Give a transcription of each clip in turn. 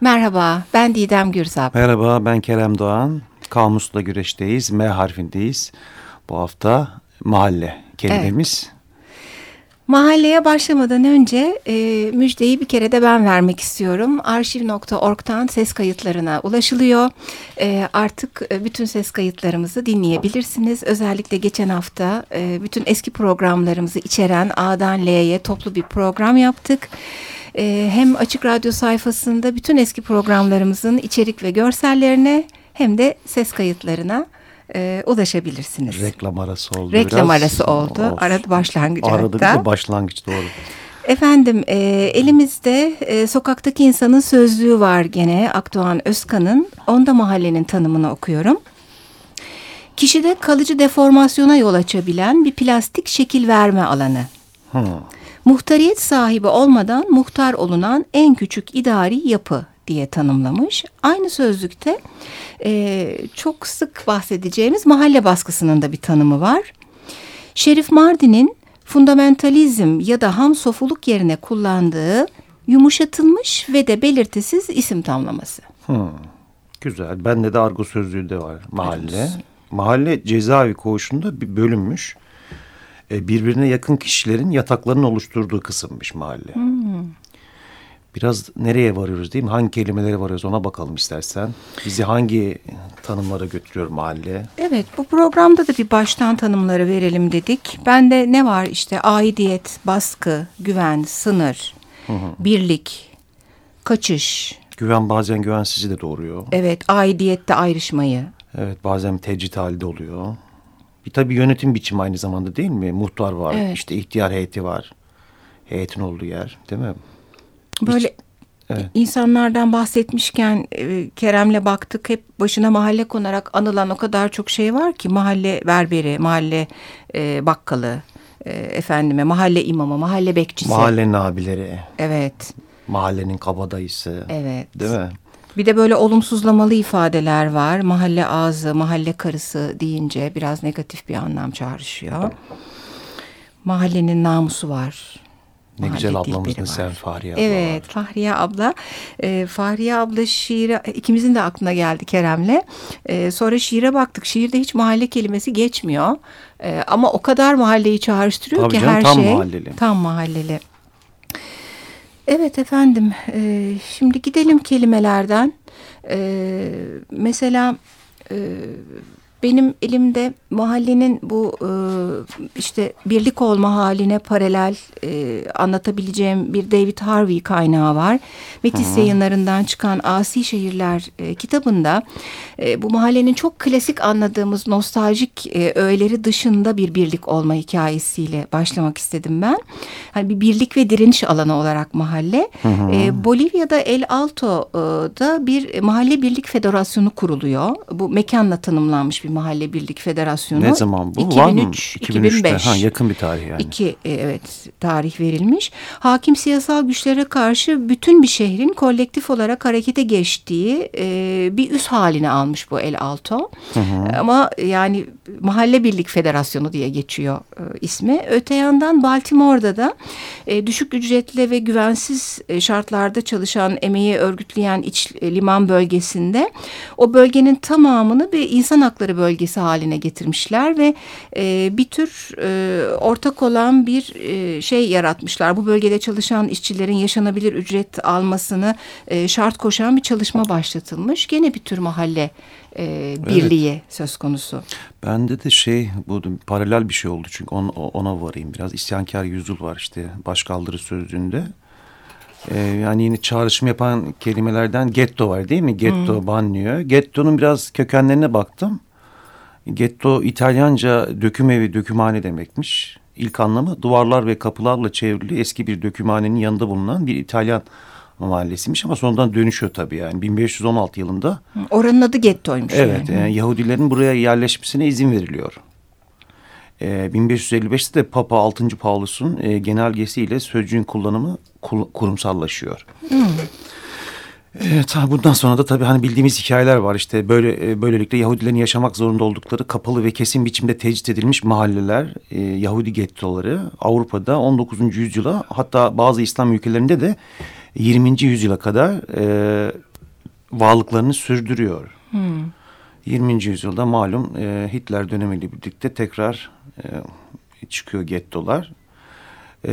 Merhaba, ben Didem Gürzap. Merhaba, ben Kerem Doğan. Kamusla güreşteyiz, M harfindeyiz. Bu hafta mahalle kelimemiz. Evet. Mahalleye başlamadan önce e, müjdeyi bir kere de ben vermek istiyorum. Arşiv.org'dan ses kayıtlarına ulaşılıyor. E, artık e, bütün ses kayıtlarımızı dinleyebilirsiniz. Özellikle geçen hafta e, bütün eski programlarımızı içeren A'dan L'ye toplu bir program yaptık e, hem Açık Radyo sayfasında bütün eski programlarımızın içerik ve görsellerine hem de ses kayıtlarına e, ulaşabilirsiniz. Reklam arası oldu Reklam biraz. arası oldu. Olsun. Arada başlangıç Arada hatta. bir de başlangıç doğru. Efendim e, elimizde e, sokaktaki insanın sözlüğü var gene Akdoğan Özkan'ın. Onda mahallenin tanımını okuyorum. Kişide kalıcı deformasyona yol açabilen bir plastik şekil verme alanı. Hmm muhtariyet sahibi olmadan muhtar olunan en küçük idari yapı diye tanımlamış. Aynı sözlükte e, çok sık bahsedeceğimiz mahalle baskısının da bir tanımı var. Şerif Mardin'in fundamentalizm ya da ham sofuluk yerine kullandığı yumuşatılmış ve de belirtisiz isim tamlaması. Hmm, güzel. Bende de argo sözlüğü de var mahalle. Evet. Mahalle cezaevi koğuşunda bir bölünmüş. E, birbirine yakın kişilerin yataklarının oluşturduğu kısımmış mahalle. Hmm. Biraz nereye varıyoruz değil mi? Hangi kelimelere varıyoruz ona bakalım istersen. Bizi hangi tanımlara götürüyor mahalle? Evet bu programda da bir baştan tanımları verelim dedik. Bende ne var işte aidiyet, baskı, güven, sınır, hı hı. birlik, kaçış. Güven bazen güvensizi de doğuruyor. Evet aidiyette ayrışmayı. Evet bazen tecrit halde oluyor. Bir tabii yönetim biçimi aynı zamanda değil mi? Muhtar var, evet. işte ihtiyar heyeti var. Heyetin olduğu yer değil mi? Böyle Hiç, evet. insanlardan bahsetmişken e, Kerem'le baktık hep başına mahalle konarak anılan o kadar çok şey var ki mahalle berberi, mahalle e, bakkalı, e, efendime mahalle imamı, mahalle bekçisi. Mahallenin abileri. Evet. Mahallenin kabadayısı. Evet. Değil mi? Bir de böyle olumsuzlamalı ifadeler var. Mahalle ağzı, mahalle karısı deyince biraz negatif bir anlam çağrışıyor. Mahallenin namusu var. Ne güzel ablamızın sen Fahriye abla Evet var. Fahriye abla. E, Fahriye abla şiiri ikimizin de aklına geldi Kerem'le. E, sonra şiire baktık. Şiirde hiç mahalle kelimesi geçmiyor. E, ama o kadar mahalleyi çağrıştırıyor Tabii ki canım, her tam şey. Mahalleli. Tam mahalleli. Evet efendim. E, şimdi gidelim kelimelerden. E, mesela e, benim elimde mahallenin bu e, işte birlik olma haline paralel e, anlatabileceğim bir David Harvey kaynağı var. Metis Hı. yayınlarından çıkan Asi Şehirler e, kitabında e, bu mahallenin çok klasik anladığımız nostaljik e, öğeleri dışında bir birlik olma hikayesiyle başlamak istedim ben. Hani bir birlik ve direniş alanı olarak mahalle. Hı. E, Bolivya'da El Alto'da bir mahalle birlik federasyonu kuruluyor. Bu mekanla tanımlanmış bir mahalle birlik federasyonu. Ne zaman bu? 2003, Var mı? 2005. Ha, yakın bir tarih yani. İki e, evet tarih verilmiş. Hakim siyasal güçlere karşı bütün bir şehrin kolektif olarak harekete geçtiği e, bir üs haline almış bu El Alto. Hı hı. Ama yani Mahalle Birlik Federasyonu diye geçiyor e, ismi. Öte yandan Baltimore'da da e, düşük ücretli ve güvensiz e, şartlarda çalışan emeği örgütleyen iç e, liman bölgesinde o bölgenin tamamını bir insan hakları bölgesi haline getirmişler ve e, bir tür e, ortak olan bir e, şey yaratmışlar. Bu bölgede çalışan işçilerin yaşanabilir ücret almasını e, şart koşan bir çalışma başlatılmış. Gene bir tür mahalle e, birliği evet. söz konusu. Bende de şey bu paralel bir şey oldu çünkü ona, ona varayım biraz. İsyankar yüzyıl var işte başkaldırı sözlüğünde. Ee, yani yine çağrışım yapan kelimelerden getto var değil mi? Getto, hmm. banlıyor. Getto'nun biraz kökenlerine baktım. Getto İtalyanca döküm evi, dökümhane demekmiş. İlk anlamı duvarlar ve kapılarla çevrili eski bir dökümhanenin yanında bulunan bir İtalyan mahallesiymiş ama sonradan dönüşüyor tabii yani 1516 yılında. Oranın adı gettoymuş. Evet yani. yani Yahudilerin buraya yerleşmesine izin veriliyor. E, ee, 1555'te de Papa 6. Paulus'un e, genelgesiyle sözcüğün kullanımı kul, kurumsallaşıyor. Hmm. Evet, bundan sonra da tabii hani bildiğimiz hikayeler var işte böyle e, böylelikle Yahudilerin yaşamak zorunda oldukları kapalı ve kesin biçimde tecrit edilmiş mahalleler, e, Yahudi gettoları Avrupa'da 19. yüzyıla hatta bazı İslam ülkelerinde de 20. yüzyıla kadar e, varlıklarını sürdürüyor. Hmm. 20. yüzyılda malum e, Hitler dönemiyle birlikte tekrar e, çıkıyor gettolar. E,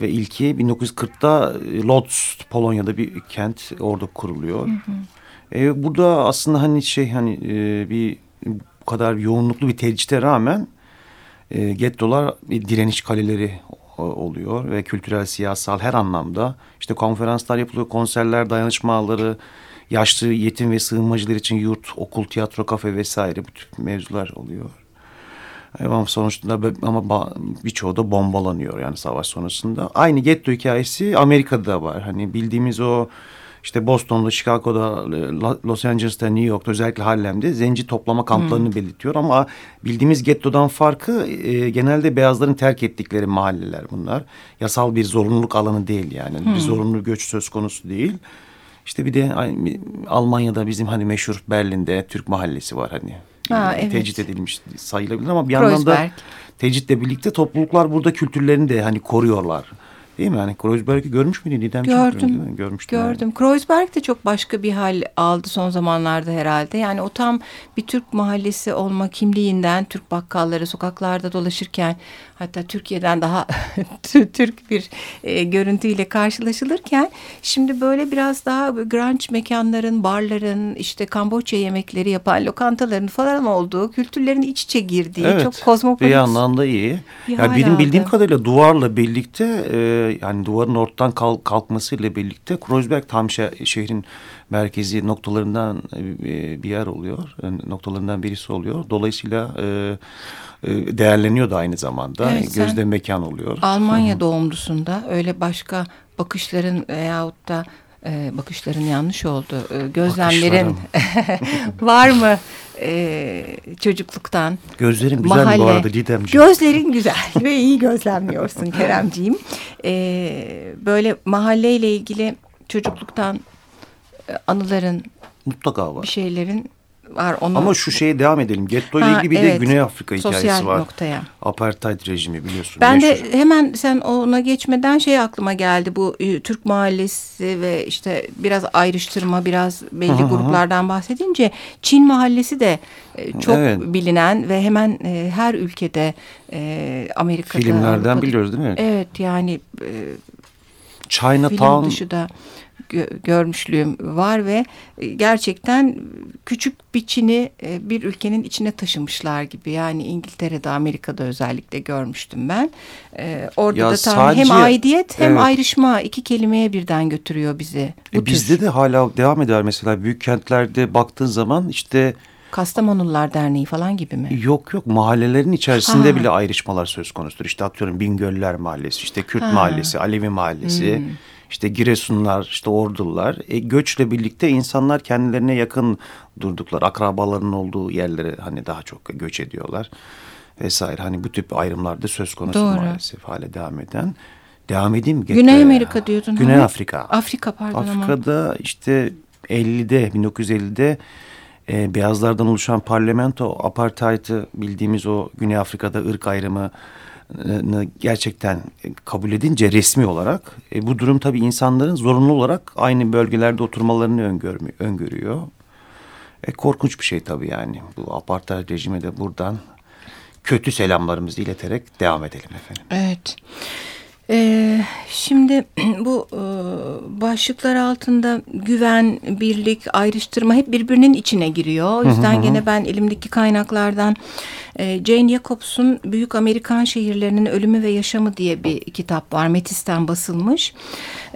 ve ilki 1940'da Lodz Polonya'da bir kent orada kuruluyor. Hı hı. E, burada aslında hani şey hani e, bir bu kadar yoğunluklu bir tecrüte rağmen e, gettolar bir direniş kaleleri oluyor ve kültürel, siyasal her anlamda işte konferanslar yapılıyor, konserler, dayanışma ağları, yaşlı, yetim ve sığınmacılar için yurt, okul, tiyatro, kafe vesaire bu tip mevzular oluyor. Ama sonuçta ama birçoğu da bombalanıyor yani savaş sonrasında. Aynı getto hikayesi Amerika'da var. Hani bildiğimiz o işte Boston'da, Chicago'da, Los Angeles'ta, New York'ta özellikle Harlem'de zenci toplama kamplarını hmm. belirtiyor. Ama bildiğimiz gettodan farkı e, genelde beyazların terk ettikleri mahalleler bunlar. Yasal bir zorunluluk alanı değil yani. Hmm. Bir zorunlu göç söz konusu değil. İşte bir de Almanya'da bizim hani meşhur Berlin'de Türk mahallesi var hani. Ha, evet. Tecrit edilmiş sayılabilir ama bir yandan da tecritle birlikte topluluklar burada kültürlerini de hani koruyorlar. Değil mi? Hani Kreuzberg'i görmüş müydün Didem? Gördüm. Görmüştüm. Gördüm. Yani. Kreuzberg de çok başka bir hal aldı son zamanlarda herhalde. Yani o tam bir Türk mahallesi olma kimliğinden Türk bakkalları sokaklarda dolaşırken hatta Türkiye'den daha Türk bir e, görüntüyle karşılaşılırken şimdi böyle biraz daha grunge mekanların, barların, işte Kamboçya yemekleri yapan lokantaların falan olduğu, kültürlerin iç içe girdiği evet, çok kozmopolit. Bir anlamda iyi. Bir yani benim bildiğim kadarıyla duvarla birlikte e, yani duvarın ortadan kalk, kalkmasıyla birlikte Kreuzberg tam şehrin merkezi noktalarından e, bir yer oluyor. Noktalarından birisi oluyor. Dolayısıyla e, e, değerleniyor da aynı zamanda. Evet, Gözde mekan oluyor. Almanya doğumlusunda öyle başka bakışların veyahut da e, bakışların yanlış oldu. E, gözlemlerin var mı e, çocukluktan? Gözlerin güzel mahalle. bu arada Didemciğim. Gözlerin güzel ve iyi gözlemliyorsun Keremciğim. E, böyle mahalleyle ilgili çocukluktan e, anıların mutlaka var. Bir şeylerin var. Onu... Ama şu şeye devam edelim. Getto ile ilgili bir evet. de Güney Afrika Sosyal hikayesi var. noktaya. Apartheid rejimi biliyorsun. Ben meşhur. de hemen sen ona geçmeden şey aklıma geldi. Bu e, Türk mahallesi ve işte biraz ayrıştırma, biraz belli hı. gruplardan bahsedince Çin mahallesi de e, çok evet. bilinen ve hemen e, her ülkede Amerika'da. Filmlerden Avrupa'da, biliyoruz değil mi? Evet yani Chinatown. Dışı da görmüşlüğüm var ve e, gerçekten küçük bir Çin'i e, bir ülkenin içine taşımışlar gibi. Yani İngiltere'de, Amerika'da özellikle görmüştüm ben. E, orada ya da tam sadece, hem aidiyet hem evet. ayrışma iki kelimeye birden götürüyor bizi. E bizde de hala devam eder mesela büyük kentlerde baktığın zaman işte... Kastamonulular Derneği falan gibi mi? Yok yok mahallelerin içerisinde ha. bile ayrışmalar söz konusudur. İşte atıyorum Bingöller Mahallesi, işte Kürt ha. Mahallesi, Alevi Mahallesi... Hmm işte Giresunlar, işte Ordular. E, göçle birlikte insanlar kendilerine yakın durduklar. Akrabalarının olduğu yerlere hani daha çok göç ediyorlar vesaire. Hani bu tip ayrımlarda söz konusu Doğru. maalesef hale devam eden. Devam edeyim mi? Güney Amerika diyordun. Güney hani? Afrika. Afrika pardon Afrika'da ama. işte 50'de 1950'de e, beyazlardan oluşan parlamento apartheid'i bildiğimiz o Güney Afrika'da ırk ayrımı gerçekten kabul edince resmi olarak e, bu durum tabii insanların zorunlu olarak aynı bölgelerde oturmalarını öngörüyor. E, korkunç bir şey tabii yani. Bu apartheid rejime de buradan kötü selamlarımızı ileterek devam edelim efendim. Evet. Ee, şimdi bu e, başlıklar altında güven, birlik, ayrıştırma hep birbirinin içine giriyor. O yüzden hı hı. gene ben elimdeki kaynaklardan e, Jane Jacobs'un Büyük Amerikan Şehirlerinin Ölümü ve Yaşamı diye bir kitap var. Metis'ten basılmış.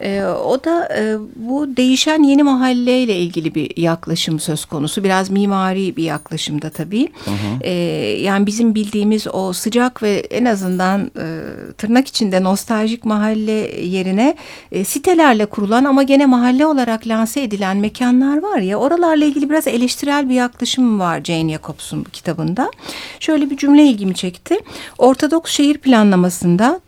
E, o da e, bu değişen yeni mahalleyle ilgili bir yaklaşım söz konusu. Biraz mimari bir yaklaşımda tabii. Hı hı. E, yani bizim bildiğimiz o sıcak ve en azından e, tırnak içinde nostaljik mahalle yerine e, sitelerle kurulan ama gene mahalle olarak lanse edilen mekanlar var ya oralarla ilgili biraz eleştirel bir yaklaşım var Jane Jacobs'un kitabında. Şöyle bir cümle ilgimi çekti. Ortodoks şehir planlamasında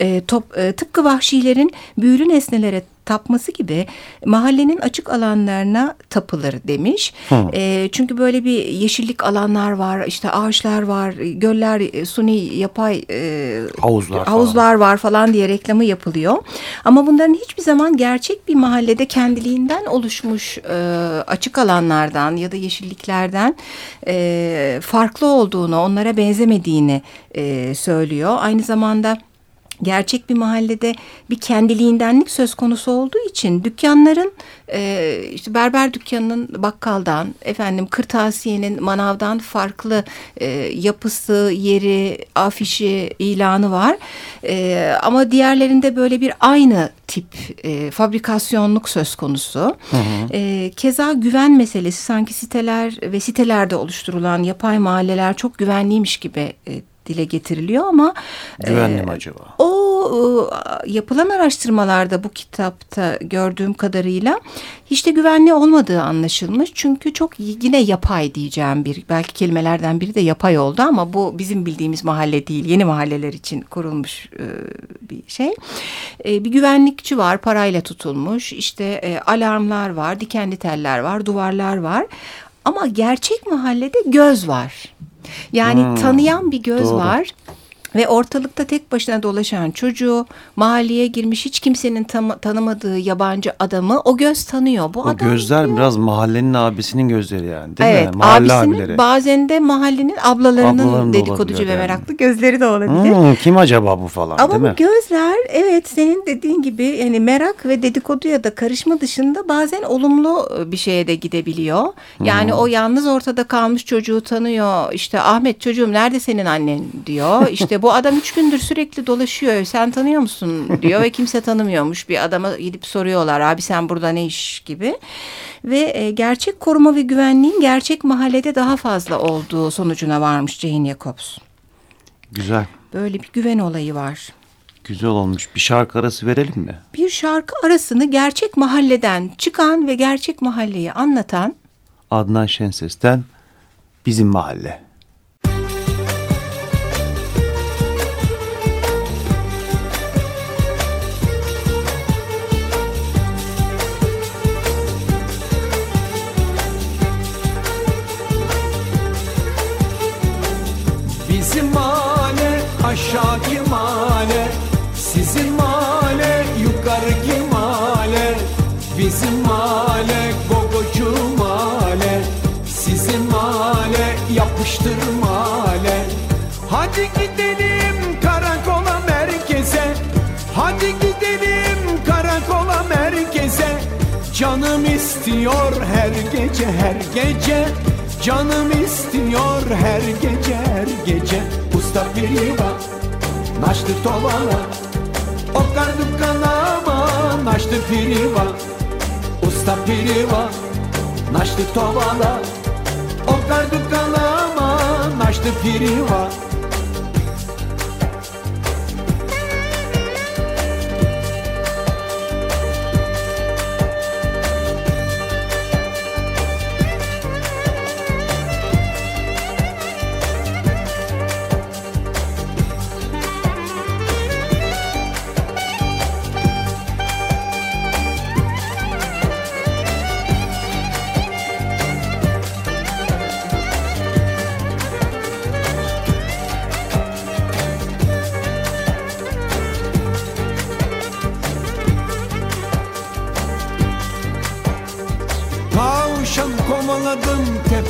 e, top, e, tıpkı vahşilerin büyülü nesnelere tapması gibi mahallenin açık alanlarına tapılır demiş. E, çünkü böyle bir yeşillik alanlar var, işte ağaçlar var, göller, e, suni yapay e, havuzlar, havuzlar falan. var falan diye reklamı yapılıyor. Ama bunların hiçbir zaman gerçek bir mahallede kendiliğinden oluşmuş e, açık alanlardan ya da yeşilliklerden e, farklı olduğunu, onlara benzemediğini e, söylüyor. Aynı zamanda gerçek bir mahallede bir kendiliğindenlik söz konusu olduğu için dükkanların e, işte berber dükkanının bakkaldan efendim kırtasiyenin manavdan farklı e, yapısı, yeri, afişi, ilanı var. E, ama diğerlerinde böyle bir aynı tip e, fabrikasyonluk söz konusu. Hı hı. E, keza güven meselesi sanki siteler ve sitelerde oluşturulan yapay mahalleler çok güvenliymiş gibi e, dile getiriliyor ama güvenli e, mi acaba? O e, yapılan araştırmalarda bu kitapta gördüğüm kadarıyla hiç de güvenli olmadığı anlaşılmış. Çünkü çok yine yapay diyeceğim bir belki kelimelerden biri de yapay oldu ama bu bizim bildiğimiz mahalle değil. Yeni mahalleler için kurulmuş e, bir şey. E, bir güvenlikçi var parayla tutulmuş. İşte e, alarmlar var, dikenli teller var, duvarlar var. Ama gerçek mahallede göz var. Yani hmm, tanıyan bir göz doğru. var. Ve ortalıkta tek başına dolaşan çocuğu, mahalleye girmiş hiç kimsenin tam, tanımadığı yabancı adamı o göz tanıyor. Bu o adam gözler diyor. biraz mahallenin abisinin gözleri yani değil evet, mi? Mahalle abisinin, abileri. Bazen de mahallenin ablalarının Ablaların dedikoducu ve yani. meraklı gözleri de olabilir. Hmm, kim acaba bu falan Ama değil mi? gözler evet senin dediğin gibi yani merak ve dedikoduya da karışma dışında bazen olumlu bir şeye de gidebiliyor. Yani hmm. o yalnız ortada kalmış çocuğu tanıyor. İşte Ahmet çocuğum nerede senin annen diyor. İşte bu adam üç gündür sürekli dolaşıyor. Sen tanıyor musun diyor ve kimse tanımıyormuş. Bir adama gidip soruyorlar abi sen burada ne iş gibi. Ve e, gerçek koruma ve güvenliğin gerçek mahallede daha fazla olduğu sonucuna varmış Jane Jacobs. Güzel. Böyle bir güven olayı var. Güzel olmuş. Bir şarkı arası verelim mi? Bir şarkı arasını gerçek mahalleden çıkan ve gerçek mahalleyi anlatan Adnan Şenses'ten Bizim Mahalle. Aşağıki mahalle Sizin mahalle yukarıki mahalle Bizim mahalle gogocu mahalle Sizin mahalle yapıştır mahalle Hadi gidelim karakola merkeze Hadi gidelim karakola merkeze. Canım istiyor her gece her gece. Canım istiyor her gece her gece Usta piriva naştı tovala Okardım kanama. Naştı piriva Usta piriva naştı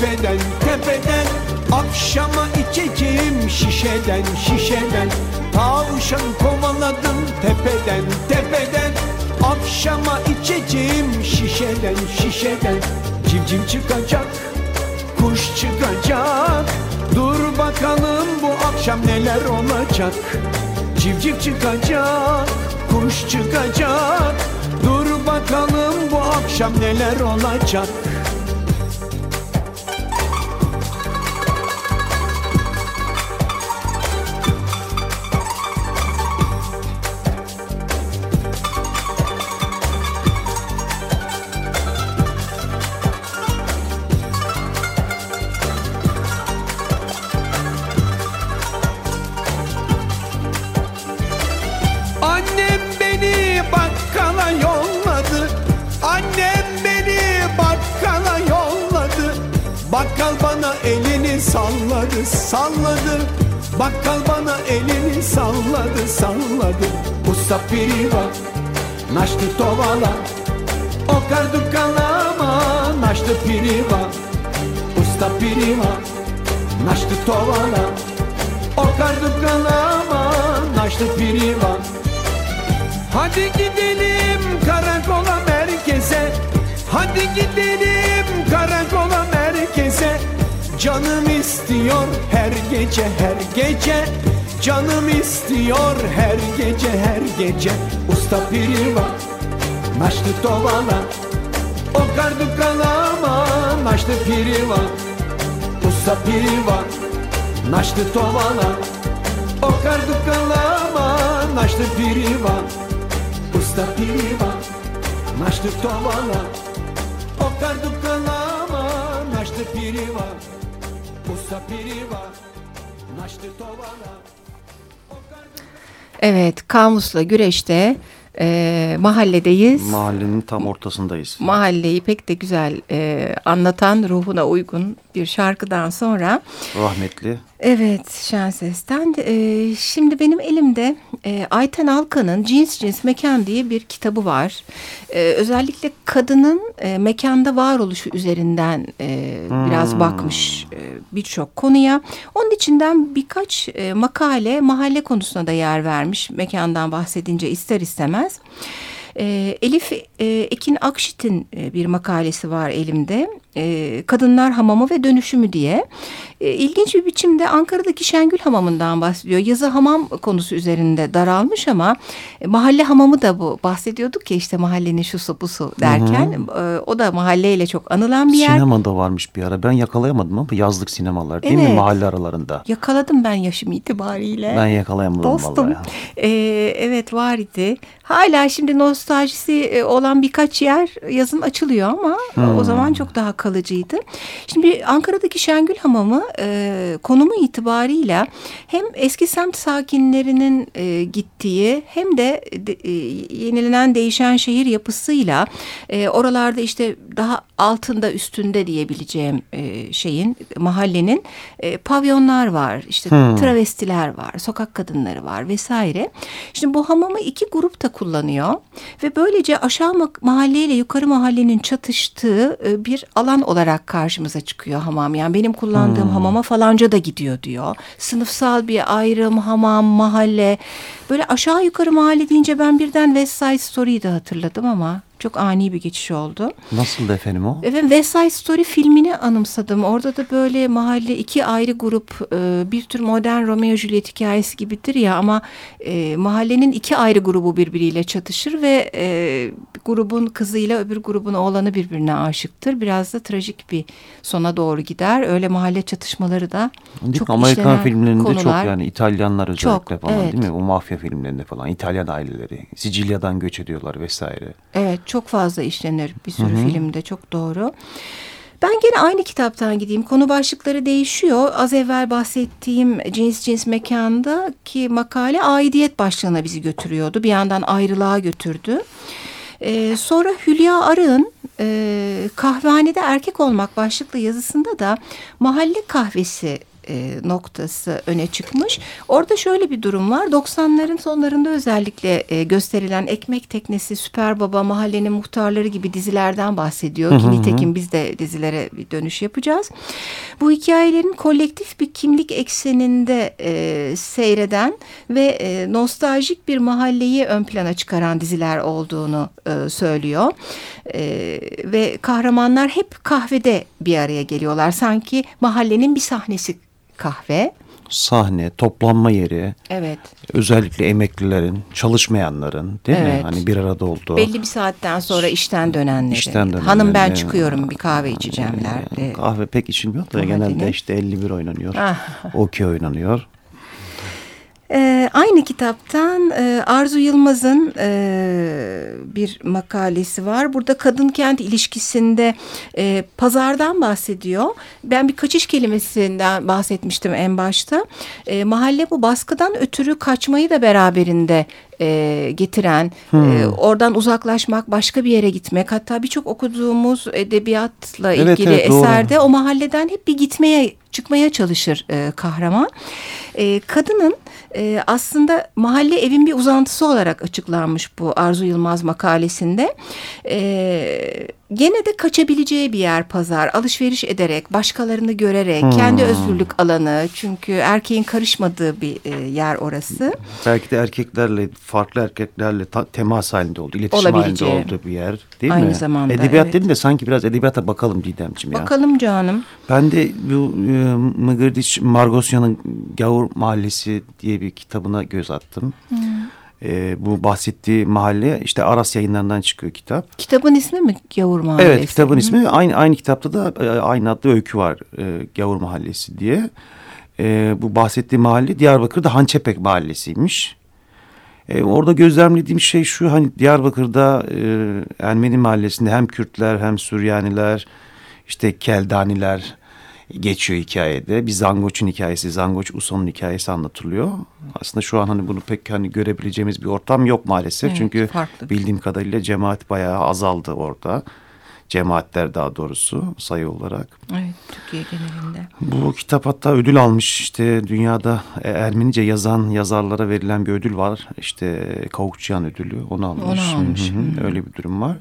tepeden tepeden. Akşama içeceğim şişeden şişeden. Tavşan kovaladım tepeden tepeden. Akşama içeceğim şişeden şişeden. Civciv çıkacak kuş çıkacak. Dur bakalım bu akşam neler olacak. Civciv çıkacak kuş çıkacak. Dur bakalım bu akşam neler olacak salladı salladı. Bakkal bana elini salladı salladı. Usta piriva naştı tovala. Okar dukkalama naştı piriva Usta piriva naştı tovala. Okar dukkalama naştı piriva Hadi gidelim karakola merkeze. Hadi gidelim karakola Canım istiyor her gece her gece. Canım istiyor her gece her gece. Usta piriva naştı tovala O kardu kalama naştı piriva Usta piriva naştı tovala O kardu kalama naştı piriva Usta piriva naştı tovala O kardu kalama piriva naştı tovala Evet, Kamus'la Güreş'te e, mahalledeyiz. Mahallenin tam ortasındayız. Mahalleyi pek de güzel e, anlatan ruhuna uygun bir şarkıdan sonra Rahmetli. Evet Şenses'ten. E, şimdi benim elimde e, Ayten Alkan'ın Cins Cins Mekan diye bir kitabı var. E, özellikle kadının e, mekanda varoluşu üzerinden e, biraz Hmm. bakmış e, birçok konuya. Onun içinden birkaç e, makale mahalle konusuna da yer vermiş mekandan bahsedince ister istemez. E, Elif e, Ekin Akşit'in e, bir makalesi var elimde. E, Kadınlar Hamamı ve Dönüşümü diye. E, ilginç bir biçimde Ankara'daki Şengül Hamamı'ndan bahsediyor. Yazı hamam konusu üzerinde daralmış ama e, mahalle hamamı da bu. Bahsediyorduk ya işte mahallenin şu su bu su derken. E, o da mahalleyle çok anılan bir yer. Sinemada varmış bir ara. Ben yakalayamadım ama yazlık sinemalar değil mi Evet. mahalle aralarında? Yakaladım ben yaşım itibariyle. Ben yakalayamadım Dostum. vallahi. Ee, evet var idi. Hala şimdi nostaljisi e, olan birkaç yer yazın açılıyor ama Hmm. o zaman çok daha kalıcıydı. Şimdi Ankara'daki Şengül Hamamı e, konumu itibarıyla hem eski semt sakinlerinin e, gittiği hem de, de e, yenilenen değişen şehir yapısıyla e, oralarda işte daha altında üstünde diyebileceğim e, şeyin mahallenin e, pavyonlar var işte Hmm. travestiler var sokak kadınları var vesaire. Şimdi bu hamamı iki grup da kullanıyor ve böylece aşağı ma- mahalleyle yukarı mahallenin çatıştığı e, bir alan olarak karşımıza çıkıyor hamam. Yani benim kullandığım hamama falanca da gidiyor diyor. Sınıfsal bir ayrım, hamam, mahalle. Böyle aşağı yukarı mahalle deyince ben birden West Side Story'yi de hatırladım ama çok ani bir geçiş oldu. Nasıldı efendim o? Evet West Side Story filmini anımsadım. Orada da böyle mahalle iki ayrı grup e, bir tür modern Romeo Juliet hikayesi gibidir ya ama e, mahallenin iki ayrı grubu birbiriyle çatışır ve e, grubun kızıyla öbür grubun oğlanı birbirine aşıktır. Biraz da trajik bir sona doğru gider. Öyle mahalle çatışmaları da Değil çok Amerikan filmlerinde çok konular. yani İtalyanlar özellikle Çok, falan evet. değil mi? O mafya filmlerinde falan İtalyan aileleri Sicilya'dan göç ediyorlar vesaire. Evet çok fazla işlenir bir sürü filmde çok doğru. Ben gene aynı kitaptan gideyim. Konu başlıkları değişiyor. Az evvel bahsettiğim cins cins mekanda ki makale aidiyet başlığına bizi götürüyordu. Bir yandan ayrılığa götürdü. Ee, sonra Hülya Arık'ın e, kahvehanede erkek olmak başlıklı yazısında da mahalle kahvesi e, noktası öne çıkmış. Orada şöyle bir durum var. 90'ların sonlarında özellikle e, gösterilen Ekmek Teknesi, Süper Baba, Mahallenin Muhtarları gibi dizilerden bahsediyor. Ki nitekim biz de dizilere bir dönüş yapacağız. Bu hikayelerin kolektif bir kimlik ekseninde e, seyreden ve e, nostaljik bir mahalleyi ön plana çıkaran diziler olduğunu e, söylüyor. E, ve kahramanlar hep kahvede bir araya geliyorlar. Sanki mahallenin bir sahnesi kahve. Sahne, toplanma yeri, Evet. özellikle emeklilerin, çalışmayanların değil mi? Evet. Hani bir arada olduğu. Belli bir saatten sonra işten dönenleri. İşten dönenleri. Hanım ben çıkıyorum bir kahve içeceğim derdi. Kahve pek içilmiyor da genelde işte 51 oynanıyor. Ah. Okey oynanıyor. Ee, aynı kitaptan e, Arzu Yılmaz'ın e, bir makalesi var. Burada kadın kent ilişkisinde e, pazardan bahsediyor. Ben bir kaçış kelimesinden bahsetmiştim en başta. E, mahalle bu baskıdan ötürü kaçmayı da beraberinde e, getiren, e, oradan uzaklaşmak, başka bir yere gitmek. Hatta birçok okuduğumuz edebiyatla Evet, ilgili evet, doğru. eserde o mahalleden hep bir gitmeye çıkmaya çalışır e, kahraman. E, kadının e, aslında mahalle evin bir uzantısı olarak açıklanmış bu Arzu Yılmaz makalesinde. E, gene de kaçabileceği bir yer pazar. Alışveriş ederek, başkalarını görerek, hmm. kendi özgürlük alanı. Çünkü erkeğin karışmadığı bir e, yer orası. Belki de erkeklerle, farklı erkeklerle temas halinde oldu, iletişim halinde olduğu bir yer değil Aynı mi? zamanda. Edebiyat evet. dedin de sanki biraz edebiyata bakalım Didemciğim ya. Bakalım canım. Ben de bu e, Mıgırdiç Margosyan'ın Gavur Mahallesi diye bir kitabına göz attım. Hmm. E, bu bahsettiği mahalle işte Aras yayınlarından çıkıyor kitap. Kitabın ismi mi Gavur Mahallesi? Evet kitabın Hı. ismi aynı aynı kitapta da e, aynı adlı öykü var e, Gavur Mahallesi diye. E, bu bahsettiği mahalle Diyarbakır'da Hançepek Mahallesi'ymiş. E, orada gözlemlediğim şey şu hani Diyarbakır'da e, Ermeni mahallesinde hem Kürtler hem Süryaniler işte Keldaniler geçiyor hikayede. Bir Zangoç'un hikayesi, Zangoç Uson'un hikayesi anlatılıyor. Aslında şu an hani bunu pek hani görebileceğimiz bir ortam yok maalesef. Evet, Çünkü farklı. bildiğim kadarıyla cemaat bayağı azaldı orada. Cemaatler daha doğrusu sayı olarak. Evet Türkiye genelinde. Bu kitap hatta ödül almış. İşte dünyada Ermenice yazan yazarlara verilen bir ödül var. İşte Kavukçuyan ödülü onu almış. Onu almış. Hı -hı. Öyle bir durum var.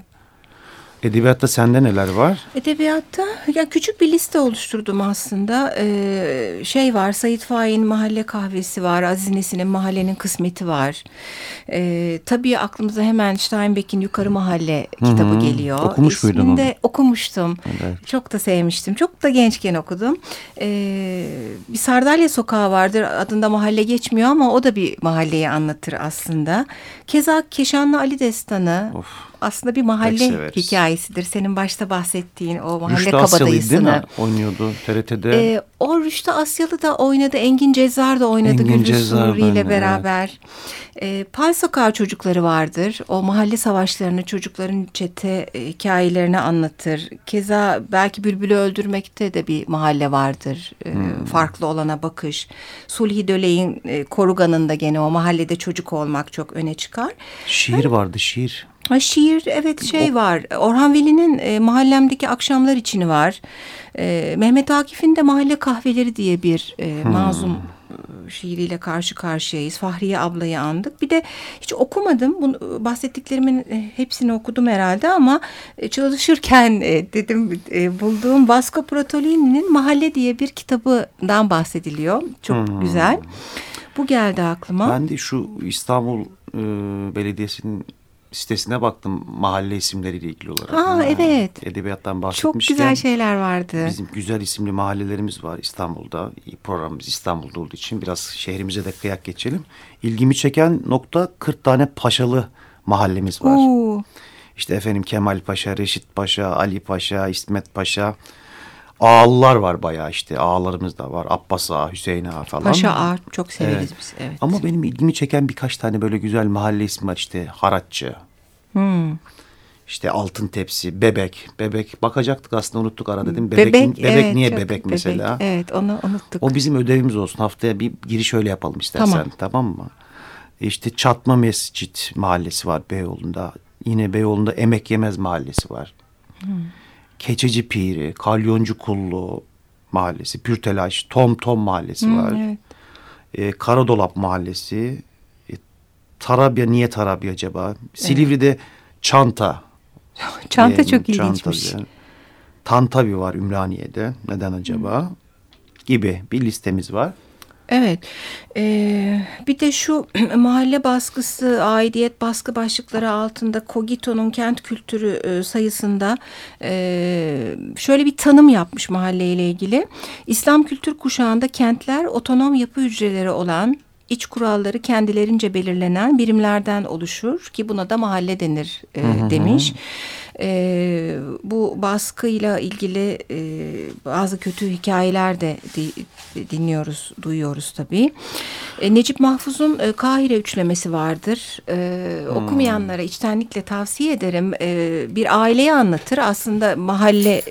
Edebiyatta sende neler var? Edebiyatta ya küçük bir liste oluşturdum aslında. Ee, şey var Sayit Faik'in Mahalle Kahvesi var. Aziz Nesin'in Mahallenin Kısmeti var. Ee, tabii aklımıza hemen Steinbeck'in Yukarı Mahalle kitabı Hı -hı. geliyor. Okumuş İsmini muydun onu? okumuştum. Evet. Çok da sevmiştim. Çok da gençken okudum. Ee, bir Sardalya Sokağı vardır. Adında mahalle geçmiyor ama o da bir mahalleyi anlatır aslında. Keza Keşanlı Ali Destanı. Of aslında bir mahalle hikayesidir. Senin başta bahsettiğin o mahalle Rüştü kabadayısını. değil mi? Oynuyordu TRT'de. Ee, o Rüştü Asyalı da oynadı. Engin Cezzar da oynadı Engin Suri ile beraber. Evet. Ee, Pal Sokağı çocukları vardır. O mahalle savaşlarını çocukların çete e, hikayelerini anlatır. Keza belki Bülbül'ü öldürmekte de bir mahalle vardır. Ee, hmm. Farklı olana bakış. Sulhi Döley'in e, Korugan'ında gene o mahallede çocuk olmak çok öne çıkar. Şiir yani, vardı şiir. Ha, şiir evet şey var. Orhan Veli'nin e, mahallemdeki akşamlar içini var. E, Mehmet Akif'in de mahalle kahveleri diye bir e, hmm. mazlum e, şiiriyle karşı karşıyayız. Fahriye ablayı andık. Bir de hiç okumadım. Bunu, bahsettiklerimin e, hepsini okudum herhalde ama e, çalışırken dedim bulduğum Vasco Pratolini'nin Mahalle diye bir kitabından bahsediliyor. Çok hmm. güzel. Bu geldi aklıma. Ben de şu İstanbul e, Belediyesi'nin sitesine baktım mahalle isimleriyle ilgili olarak. Aa evet. Edebiyattan bahsetmişken. Çok güzel şeyler vardı. Bizim güzel isimli mahallelerimiz var İstanbul'da. Programımız İstanbul'da olduğu için biraz şehrimize de kıyak geçelim. İlgimi çeken nokta 40 tane paşalı mahallemiz var. Oo. İşte efendim Kemal Paşa, Reşit Paşa, Ali Paşa, İsmet Paşa. Ağalılar var bayağı işte ağalarımız da var. Abbas Ağa, Hüseyin Ağa falan. Paşa Ağa çok severiz evet. biz. Evet. Ama benim ilgimi çeken birkaç tane böyle güzel mahalle ismi var işte Haratçı. Hmm. İşte altın tepsi, bebek. Bebek bakacaktık aslında unuttuk ara dedim. Bebek, bebek, bebek evet, niye bebek, bebek mesela? Evet onu unuttuk. O bizim ödevimiz olsun. Haftaya bir giriş öyle yapalım istersen. Tamam, tamam mı? İşte Çatma Mescit mahallesi var Beyoğlu'nda. Yine Beyoğlu'nda Emek Yemez mahallesi var. Hmm. Keçeci Piri, Kalyoncu Kullu mahallesi, Pürtelaş, Tom Tom mahallesi hmm, var. Evet. Ee, Karadolap mahallesi, e, Tarabya niye Tarabya acaba? Silivri'de evet. Çanta. Çanta çok ilginçmiş. Yani. Tantavi var Ümraniye'de. Neden acaba? Hmm. Gibi bir listemiz var. Evet. Ee, bir de şu mahalle baskısı, aidiyet baskı başlıkları altında Kogito'nun kent kültürü e, sayısında e, şöyle bir tanım yapmış mahalleyle ilgili. İslam kültür kuşağında kentler otonom yapı hücreleri olan iç kuralları kendilerince belirlenen birimlerden oluşur ki buna da mahalle denir e, demiş. E, bu baskıyla ilgili e, bazı kötü hikayeler de di, dinliyoruz, duyuyoruz tabii. E, Necip Mahfuz'un e, Kahire üçlemesi vardır. E, hmm. Okumayanlara içtenlikle tavsiye ederim. E, bir aileyi anlatır. Aslında mahalle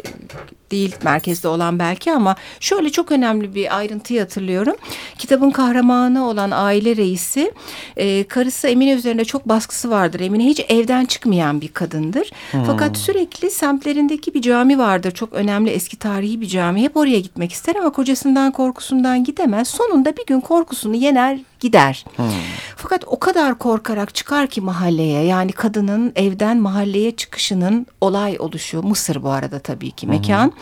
değil merkezde olan belki ama şöyle çok önemli bir ayrıntıyı hatırlıyorum. Kitabın kahramanı olan aile reisi e, karısı Emine üzerinde çok baskısı vardır. Emine hiç evden çıkmayan bir kadındır. Hmm. Fakat sürekli semtlerindeki bir cami vardır. Çok önemli eski tarihi bir cami. Hep oraya gitmek ister ama kocasından korkusundan gidemez. Sonunda bir gün korkusunu yener gider. Hmm. Fakat o kadar korkarak çıkar ki mahalleye yani kadının evden mahalleye çıkışının olay oluşu Mısır bu arada tabii ki mekan. Hmm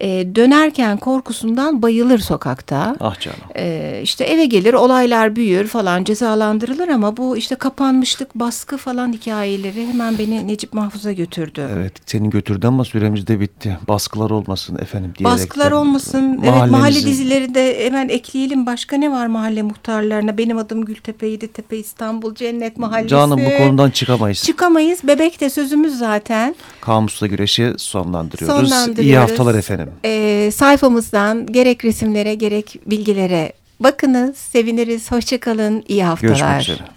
e, dönerken korkusundan bayılır sokakta. Ah canım. E, işte eve gelir olaylar büyür falan cezalandırılır ama bu işte kapanmışlık baskı falan hikayeleri hemen beni Necip Mahfuz'a götürdü. Evet senin götürdü ama süremiz de bitti. Baskılar olmasın efendim diyerek. Baskılar olmasın. Evet mahalle dizileri de hemen ekleyelim. Başka ne var mahalle muhtarlarına? Benim adım Gültepe, Yeditepe, İstanbul, Cennet Mahallesi. Canım bu konudan çıkamayız. Çıkamayız. Bebek de sözümüz zaten. Kamusla güreşi sonlandırıyoruz. sonlandırıyoruz. İyi haftalar efendim e, sayfamızdan gerek resimlere gerek bilgilere bakınız. Seviniriz. Hoşçakalın. İyi haftalar. Görüşmek üzere.